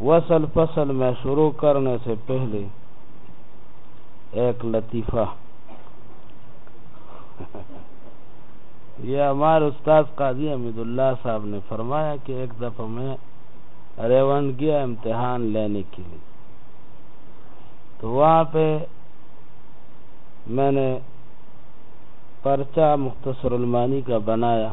وصل فصل میں شروع کرنے سے پہلے ایک لطیفہ یہ ہمارے استاد قاضی حمید اللہ صاحب نے فرمایا کہ ایک دفعہ میں ریون گیا امتحان لینے کے لیے تو وہاں پہ میں نے پرچہ مختصر المانی کا بنایا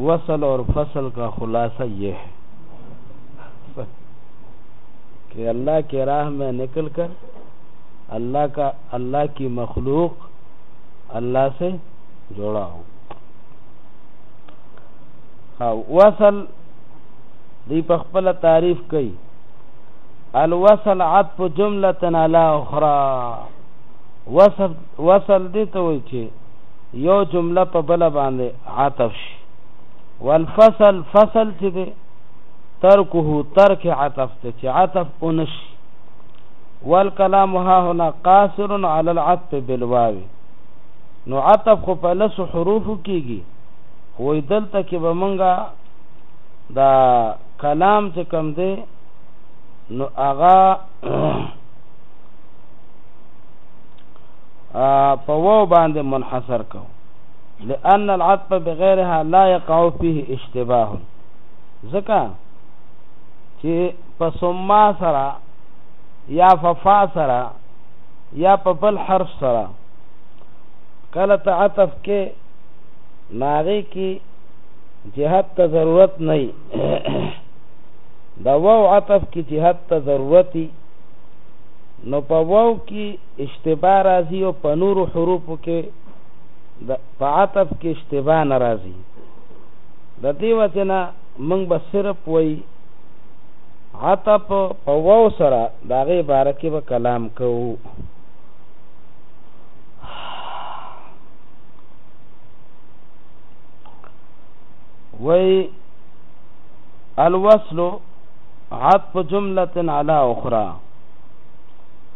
وصل اور فصل کا خلاصہ یہ ہے کہ اللہ کے راہ میں نکل کر اللہ کا اللہ کی مخلوق اللہ سے جوڑا ہو ہاں، وصل دی پخپل تعریف کئی الوصل عطف جملتن علی اخرى وصل وصل دي ته وایي چې یو جمله په بل باندې عطف شي والفصل فصل چې دی ترکه ترک عطف ته چې عطف اونشي والکلام ها هنا قاصر على العطف بالواو نو عطف خو په لس حروف کېږي خو دلته کې به مونږه دا کلام چې کم دی نو هغه په واو باندې منحصر کو لأن العطف بغیرها لا يقع فيه اشتباه ځکه چې په ثم سره یا ففا سره یا په بل حرف سره کله ته عطف کې ناغي کې جهت ته ضرورت نه دا واو عطف کې جهت ته ضرورتي نو په واو کې اشتباه راځي او په نورو حروفو کې د په عطف کې اشتباه نه راځي د دې وجه نه موږ به صرف وایي عطف په واو سره د هغې باره کې به کلام کوو وی الوصل عطف جملة على اخرى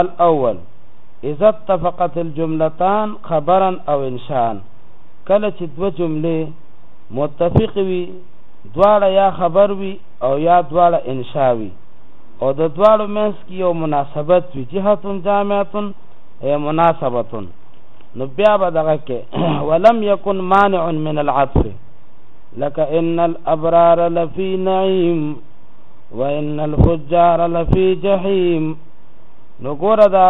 الاول اذا اتفقت الجملتان خبرا او انشاء کله چې دوه جملې متفق وي دواړه یا خبر وي او یا دواړه انشاء وي او د دواړو منځ کې یو مناسبت وي جهه جامعه ای مناسبه نو بیا به دغه کې ولم یکن مانع من العطف لك ان الابرار لفي نعيم وان الفجار لفي جحيم نو ګوره دا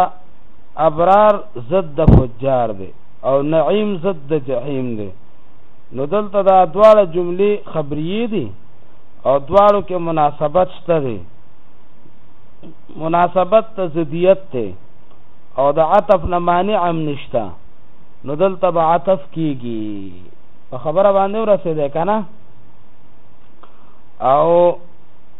ابرار ضد د فجار دی او نعیم ضد د جهنم دی نو دلته دا دواړه جملې خبریې دي او دواړو کې مناسبت شته دی مناسبت ته ضدیت ته او د عطف نه مانع هم نشته نو دلته به عطف کیږي په خبره باندې ورسېده کنه او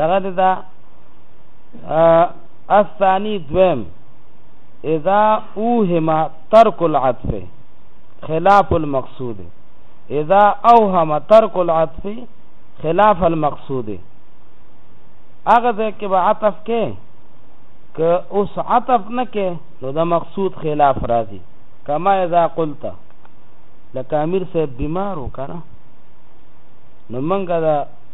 دغه دا الثاني دویم اذا اوهم ترک العطف خلاف المقصود اذا اوهم ترک العطف خلاف المقصود هغه ځکه به عطف کې ک اوس عطف نه کې نو د مقصود خلاف راځي کما اذا قلت لکه امیر صاحب بیمار وکړه نو منګه دا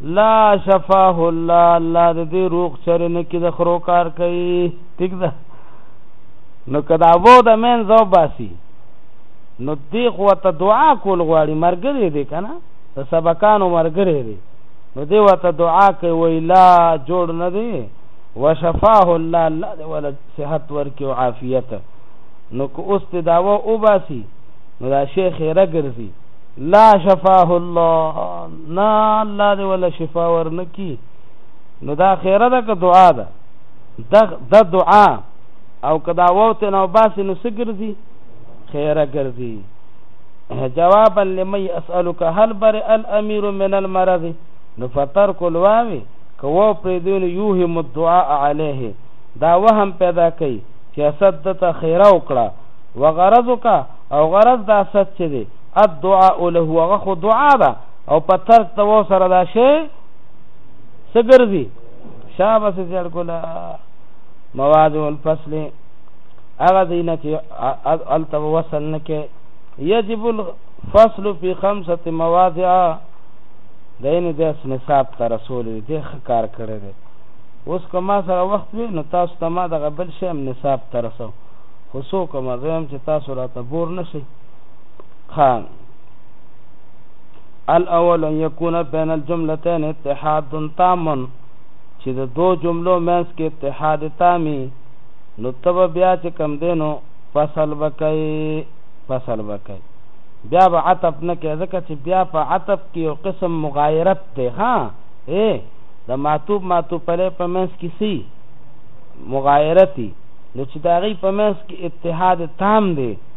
لا شفاه الله الله دې روغ چر نه کې د خرو کار کوي ټیک ده نو کدا وو د مین زو باسي نو دې خو ته دعا کول غواړي مرګري دې کنه ته سبقانو مرګري دې نو دې وته دعا کوي ویلا جوړ نه دی وشفاه الله الله دې ول صحت ورکي او عافیت نو کو اوس ته داوا او باسي نو دا شیخ رګرزي لا شفاه الله نا الله دې ولا شفا ورنکي نو دا خیره ده که دعا ده دا دعا او که دا ووت نو باسي نو څه ګرځي خیره ګرځي جوابا لمن اسالک هل بر الامیر من المرض نو فتر کول واوي که و پرې دین یوهم الدعاء علیه دا وهم پیدا کوي چې اسد ته خیره وکړه وغرضک او غرض دا اسد چې دی الدعاء له هغه خو دعا ده او په ترک ته و سره دا شی سګرځي شابه سي ځړ کولا مواد الفصل هغه دینه چې الته وصل نه کې یجب الفصل فی خمسه مواضع دین د نصاب ته رسول دې ښکار کړی دی اوس کما سره وخت وي نو تاسو ته ما دغه بل شی هم نصاب ته رسو خو څوک مزه هم چې تاسو راته بور نشئ خان الاول ان يكون بين الجملتين اتحاد تام چې د دو جملو مینس کې اتحاد تامي نو تب بیا چې کم دینو فصل بکای فصل بکای بیا به عطف نه کې ځکه چې بیا په عطف کې یو قسم مغایرت دی ها اے د معطوب معطوب په په منځ کې سي مغایرتي نو چې دا غي په منځ کې اتحاد تام دی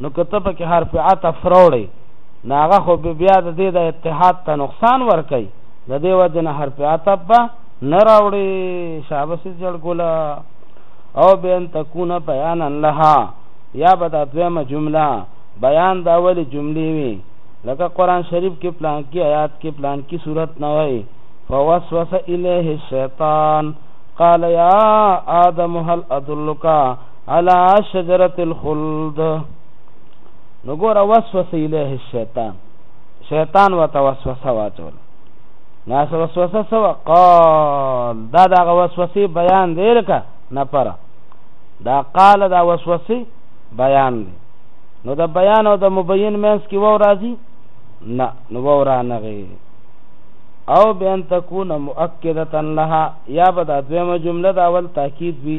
نو که ته پکې حرف عطف راوړې نو هغه خو به بیا د دې د اتحاد ته نقصان ورکوي د دې وجې نه حرف عطف به نه راوړې شابس جړګوله او به ان تکونه بیانا لها یا به دا دویمه جمله بیان د اولې جملې وي لکه قرآن شریف کې پلان کې آیات کې پلان کې صورت نه وای فوسوس الیه الشیطان قال یا آدم هل ادلک علا شجرت الخلد نو ګوره وسوسه الیه الشیطان شیطان ورته وسوسه واچول ناس وسوسه سو قال دا دا وسوسه بیان دی لکه نه پره دا قال دا وسوسه بیان دی نو دا بیان او د مبین مینس کې وو راځي نه نو وو را نه غي او بین تکون مؤکده لها یا بدا دویمه جمله دا اول تاکید وی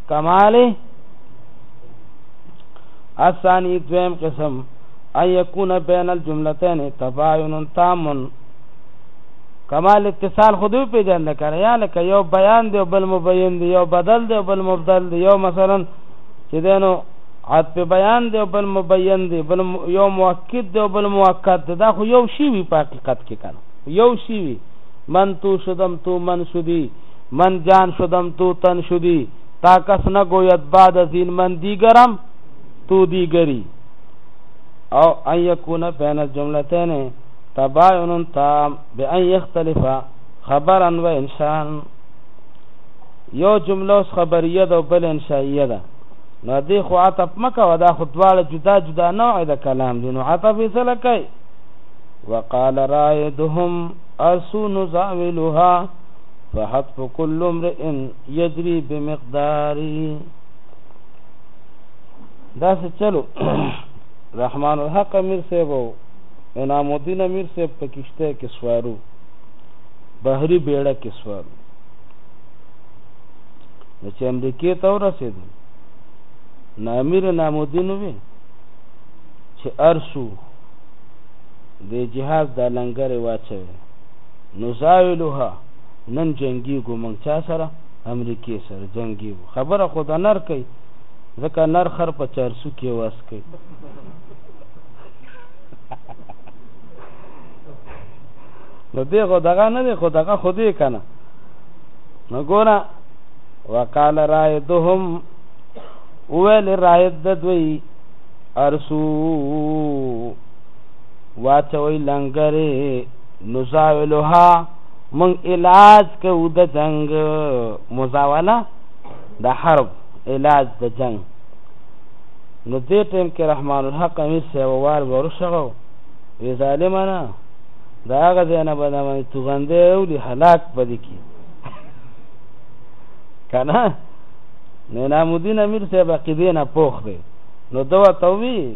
کمال الثاني دویم قسم ان يكون بين الجملتين تباين تام کمال اتصال خود په جند کړه یا لکه یو بیان دی بل مبین دی یو بدل دی بل مبدل دی یو مثلا چې دینو عاد په بیان دی بل مبین دی بل یو مؤکد دی بل مؤکد دی دا خو یو شی وی په حقیقت کې کنه یو شی وی من تو شدم تو من شدی من جان شدم تو تن شدی تا کس نگوید بعد از این من دیگرم تو دیگری او ان یکون بین الجملتین تباین تام به ان یختلف خبرا و انشان یو جمله اوس خبریه ده او بل انشائیه ده نو دې خو عطف مکوه دا خو دواړه جدا جدا نوع د کلام دي نو عطف یې سره کوي وقال رائدهم اسو نزاولها فحتف كل امرئ يجري بمقداري دا څه چلو رحمان الحق امیر صاحب او انعام الدین امیر صاحب په کشته کې سوارو بحری بیړه کې سوارو نو چې امریکې ته ورسېدل نو امیر انعام الدین وی چې ارسو د جهاز د لنګر واچوي نزاولها نن جنګیږو موږ چا سره امریکې سره جنګیږو خبره خو د نر کوي ځکه نر خر په چارسو کې واس کوي نو دی خو دغه نه دی خو دغه خو دی کنه نو ګوره وقال رائدهم ویل رائد د دوی ارسو واچوي لنګره نزاولها من علاج کو د جنگ مزاوله د حرب علاج د جنگ نو دې ټیم کې رحمان الحق امیر صاحب وار ورشغو وی ظالمانه دا هغه ځای نه به د باندې توغندی راولي هلاک به دې کړي که نه نعام الدین امیر صاحب عقیدې نه پوخ دی نو ده ورته وویل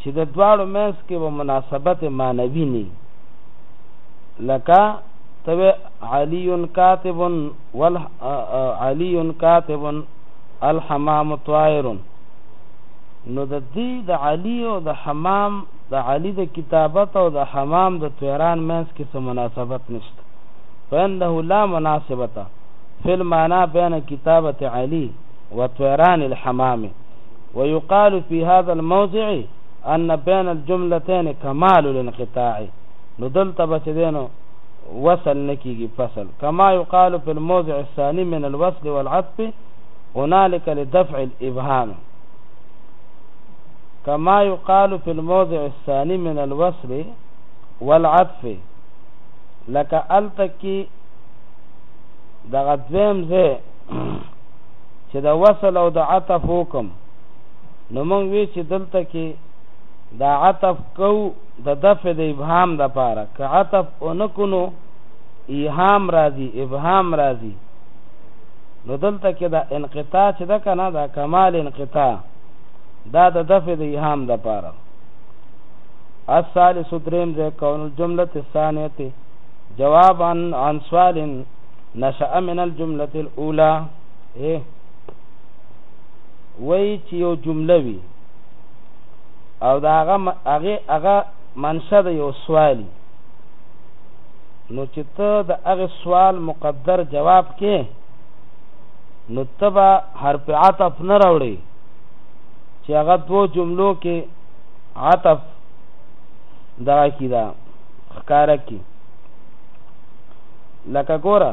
چې د دواړو منځ کې به مناسبت معنوي نه لکه ته به علي کاتب ول علي کاتب الحمام طائر نو د دې د علي او د حمام د علي د کتابت او د حمام د طیران منځ کې څه مناسبت نشته فانه لا مناسبت فی المعنى بین کتابت علي وطیران الحمام ويقال في هذا الموضع ان بین الجملتین کمال الانقطاع نو دلته بچ دینو وصل نکیږي فصل کما یقال فی الموضع الثانی من الوصل والعطف هنالك لدفع الابهام كما يقال في الموضع الثاني من الوصل والعطف لك التکی دغه دویم ځای چې د وصل او د عطف وکم نو موږ وی چې دلته کې دا عطف کو د دفع د ابهام د پاره که عطف اونکونو ایهام راځي ابهام راځي نو دلته کې دا انقطاع چې ده کنه دا کمال انقطاع دا د دفع د ایهام د پاره الثالث دریم ذ کون الجمله الثانیه جوابا عن سوال نشأ من الجمله الاولى اے وای چې یو جمله وي او دا هغه هغه هغه منشه د یو سوالی نو چې ته د هغه سوال مقدر جواب کې نو تبا حرف عطف نه راوړي چې هغه دو جملو کې عطف دا کیدا ښکارا کی لکه ګوره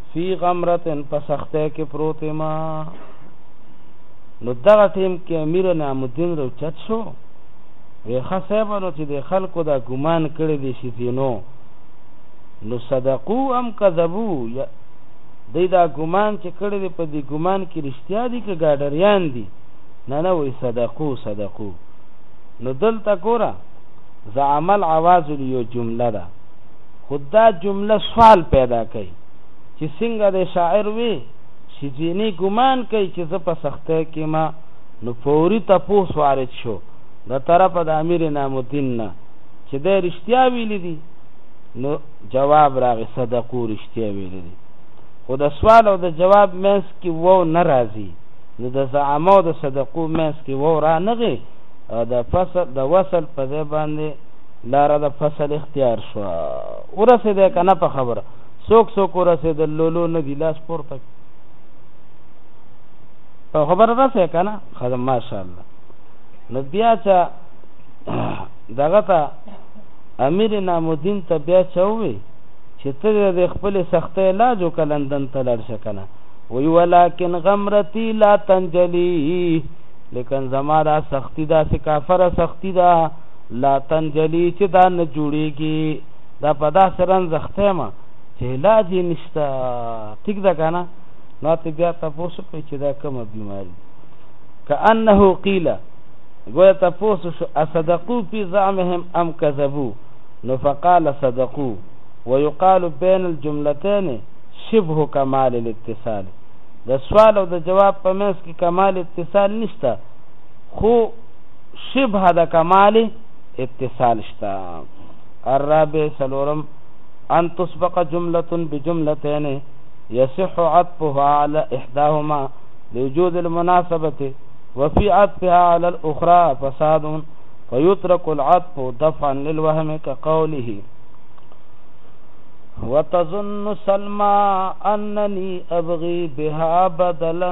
فی غمرتن په سختۍ کې پروت یم نو دغه ټیم کې امیر نعیم الدین راوچت شو وی ښه صاحب نو چې د خلکو دا ګمان کړی دی چې ځینو نو صدقو ام کذبو دی دا ګمان چې کړی دی په دې ګمان کې رښتیا دي که ګاډریان دي نه نه وی صدقو صدقو نو دلته ګوره زعمل عواز یو جمله ده خود دا جمله سوال پیدا کوي چې څنګه د شاعر وي چې ځینې ګمان کوي چې زه په سختۍ کې ما نو فوري تپوس وارد شو د طرفه د امیر نام الدین نه چې د رښتیا ویل دي نو جواب راغی صدقو رښتیا ویل دي خو د سوال او د جواب مینس کې وو ناراضي نو د زعما او د صدقو مینس کې وو را نغي د فصل د وصل په ځای باندې لاره د فصل اختیار شوه ورسېدی که نه په خبره څوک څوک ورسېدل لولو نه دي لاس پورته په خبره رسې که نه ښه ماشاءالله نو بیا چې دغه ته امیر نامالدین ته بیا څه وویل چې ته د خپلې سختۍ علاج وکړه لندن ته لاړ شه که نه وی ولکن غمرتی لا تنجلی لیکن زما دا سختی دا سکافره سختی ده لا تنجلي چې دا نه جوړېږي دا په داسې رنځ اخته یم چې علاج یې نشته ټیک ده که نه نو ته بیا تپوس وکړئ چې دا کومه بیماري که انه قیله گویا تپوس شو اصدقو فی زعمهم ام کذبو نو فقال صدقو ويقال بین الجملتین شبه کمال الاتصال د سوال او د جواب په منځ کې کمال اتصال نشته خو شبه د کمال اتصال شته الرابع سلورم ان تسبق جمله بجملتين يصح عطفها على احداهما لوجود المناسبه وفي عطفها على الاخرى فساد فيترك العطف دفعا للوهم كقوله وتظن سلمى انني ابغي بها بدلا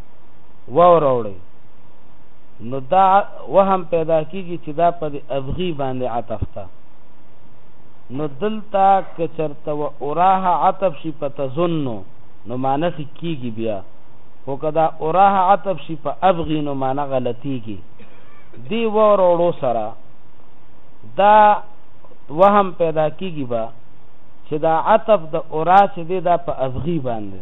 ووروړي نو دا وهم پیدا کیږي چې دا په ابغي باندې عطف تا نو دلته کچرته و اوراه عطف شي په تظنو نو مانس کیږي بیا خو کدا اوراه عطف شي په ابغي نو معنا غلطيږي دی وروړو سره دا وهم پیدا کیږي با چې دا عطف د اورا چې دی دا په ابغي باندې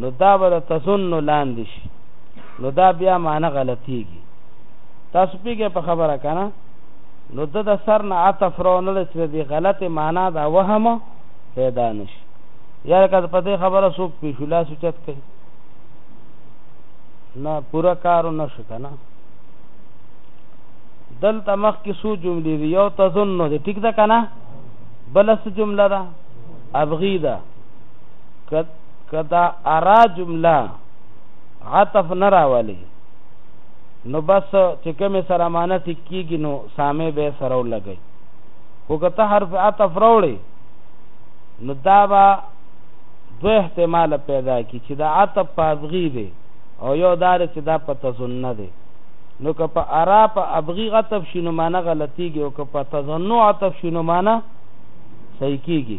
نو دا به د تظن لاندې شي نو دا بیا معنی غلطیږي تاسو پیګه په خبره کنه نو د د سر نه عطف رو نه لس به غلط معنا دا وهم پیدا نشي یاره که په دې خبره سوق پیښو لا سوچت کوي نه پورا کارو نشو کنه دلته مخ کې سو جملې دی یو تظن نو دی ټیک ده کنه بلس جمله ده ابغیده کدا ارا جمله عطف نه راولي نو بس چې کومه سره معنی ټیک کیږي نو سامې به سره ولګي خو که ته حرف عطف راوړي نو دا به دو احتمال پیدا کی چې دا عطف په ابغي دی او یو دار چې دا په تزنه دی نو که په ارا په ابغي عطف شینو معنی غلطیږي او که په تزنه عطف شینو معنی صحیح کیږي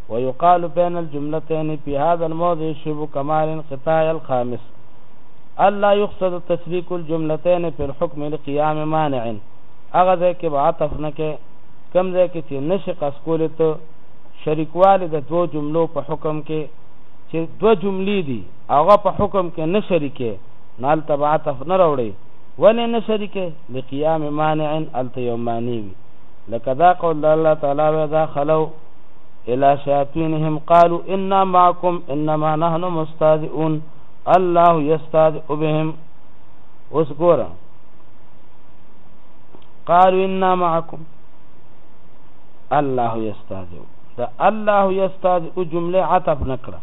ويقال بين الجملتين في هذا الموضع شبه كما الانقطاع الخامس الا يقصد تشريك الجملتين في الحكم لقيام مانع هغه ځای کې به عطف نه کې کم ځای کې چې نشي قص کولې ته شریکوالی د دوو جملو په حکم کې چې دوه جملې دي هغه په حکم کې نه شریکې نو هلته به عطف نه راوړي ولې نه شریکې لقیام مانع هلته یو معنی وي لکه دا قول الله تعالی وی دا خلو الى شياطينهم قالوا اننا معكم انما نحن مستهزئون الله يستهزئ بهم اوس ګورم قالوا اننا معكم الله يستهزئ دا الله يستهزئ جمله عطف نکړه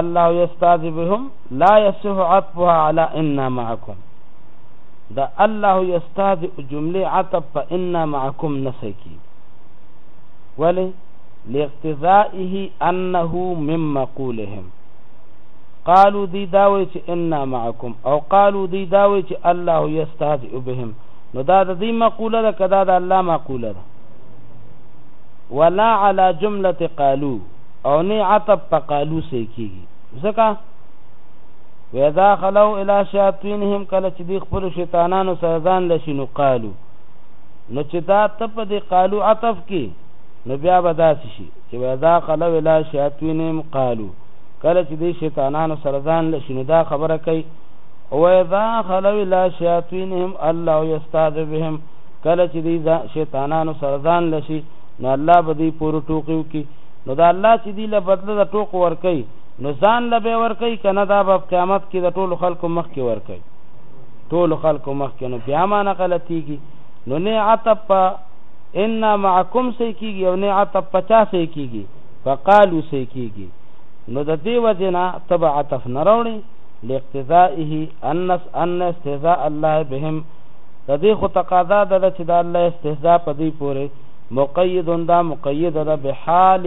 الله یستاذ بهم لا یصح عطفها على ان معكم د الله یستهزئ جملې عطف په انا معکم نه صحیح کیږي ولې لاقتضائه انه من مقولهم قالو دی دا وی چې انا معکم او قالو دی دا وی چې الله یستهزئ بهم نو دا د دې مقوله ده کدا د الله مقوله ده ولا على جمله قالو او نه عطب په قالو سې کیږي ځکه واذا خلوا الى شیاطینهم کله چې دی خپل شیطانانو سره ځان لشي نو قالو نو چې دا ته په دې قالو عطف کې نو بیا به داسې شي چې واذا خلوا الى شیاطینهم قالو کله چې دی شیطانانو سره ځان لشي نو دا خبره کوي واذا خلوا الى شیاطینهم الله یستعذ بهم کله چې دی شیطانانو سره ځان لشي نو الله به دی پور ټوکیو کې نو دا الله چې دی له بدله د ټوک ور کوي نو ځان له به ورکوي کنه دا به قیامت کې د ټولو خلکو مخ کې ورکوي ټولو خلکو مخ کې نو بیا معنا غلطیږي نو نه عتب په ان معکم سې کیږي او نه عتب په چا سې کیږي فقالو سې کیږي نو د دې وجنا تبع عطف نه راوړي لاقتضائه انس ان استهزاء الله بهم د دې خو تقاضا ده چې د الله استهزاء په دې پوره مقید دا مقید ده به حال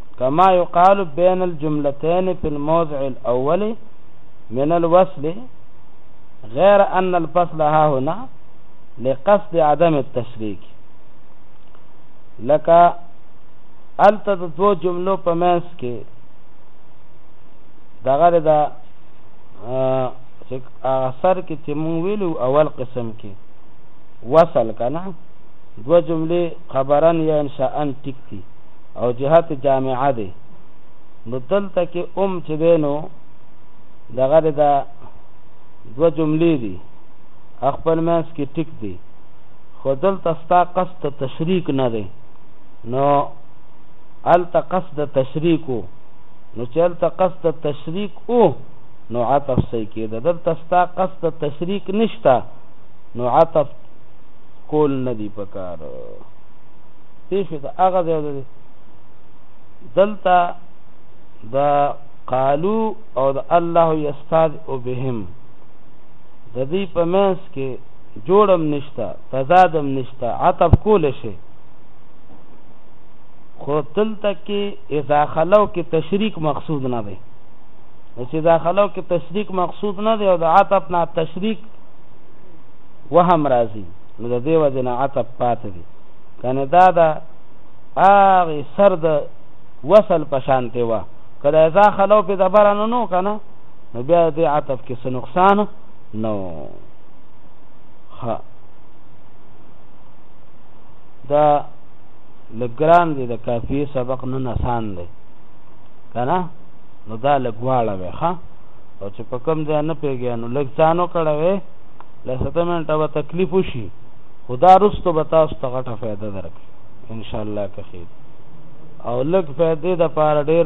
کما یقال بین الجملتین فی الموضع الاول من الوصل غیر ان الفصل ها هنا لقصد عدم التشریک لکه الته د دوو جملو په منځ کې دغه د اثر کې چې مونږ ویلو اول قسم کې وصل کنه دوه جملې خبرن یا انشاءن ټیک دي او جهت جامعه دی نو دلته کې ام چې دی نو دغه د دوه جملې دي خپل منځ کې ټیک دي خو دلته ستا قصد تشریک نه دی نو هلته قصد تشریک و نو چې هلته قصد تشریک و نو عطف صحیح کېده دلته ستا قصد تشریک نشته نو عطف کول نه دی پکار پیښه ده هغه ځای ده دلته د قالو او د الله یستاد او بهم د دې په منځ کې جوړم نشتا تضادم نشتا عطف کول شي خو دلته کې اذا خلو کې تشریک مقصود نه دی چې اذا خلو کې تشریک مقصود نه دی او د عطف نه تشریک وهم راځي نو د دې وجه نه عطف پاتې دی کنه دا د هغې سر د وصل په شانتې وه که د ازا خلو پې دبره نه نو که نه نو بیا دې عطف کې څه نقصان نو ښه دا لګران دی د کافی سبق نه نسان دی کنه نو دا لګواړه وي ښا او چې په کم ځای نه پیږي نو لګ ځانو کړه وي لسته منټه به تکلیف وشي خو دا وروسته به تاسو ته غټه فایده درکړي انشاءالله که خیر او لږ فایدې د پاره ډېر